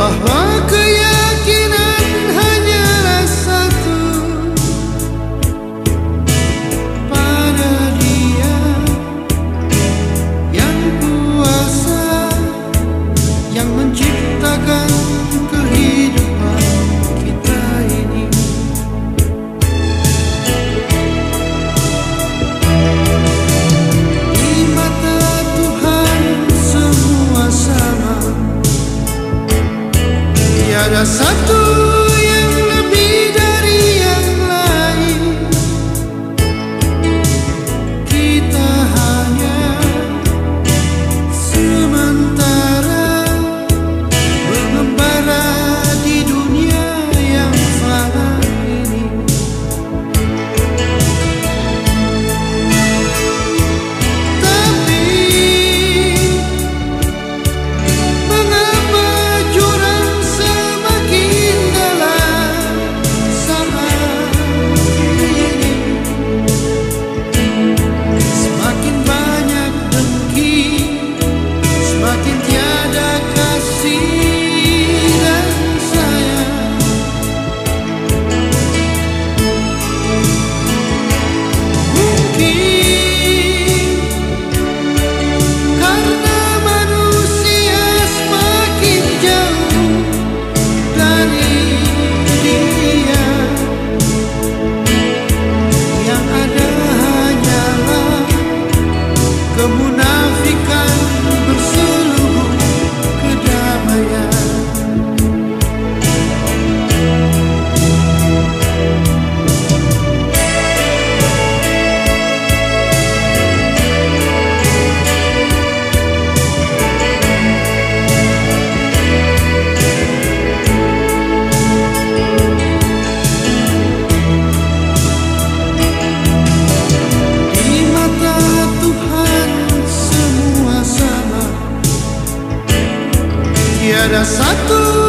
bahwa keyakinan hanyalah satu pada Dia yang kuasa yang menciptakan kehidupan. Karasatu the moon. tiada satu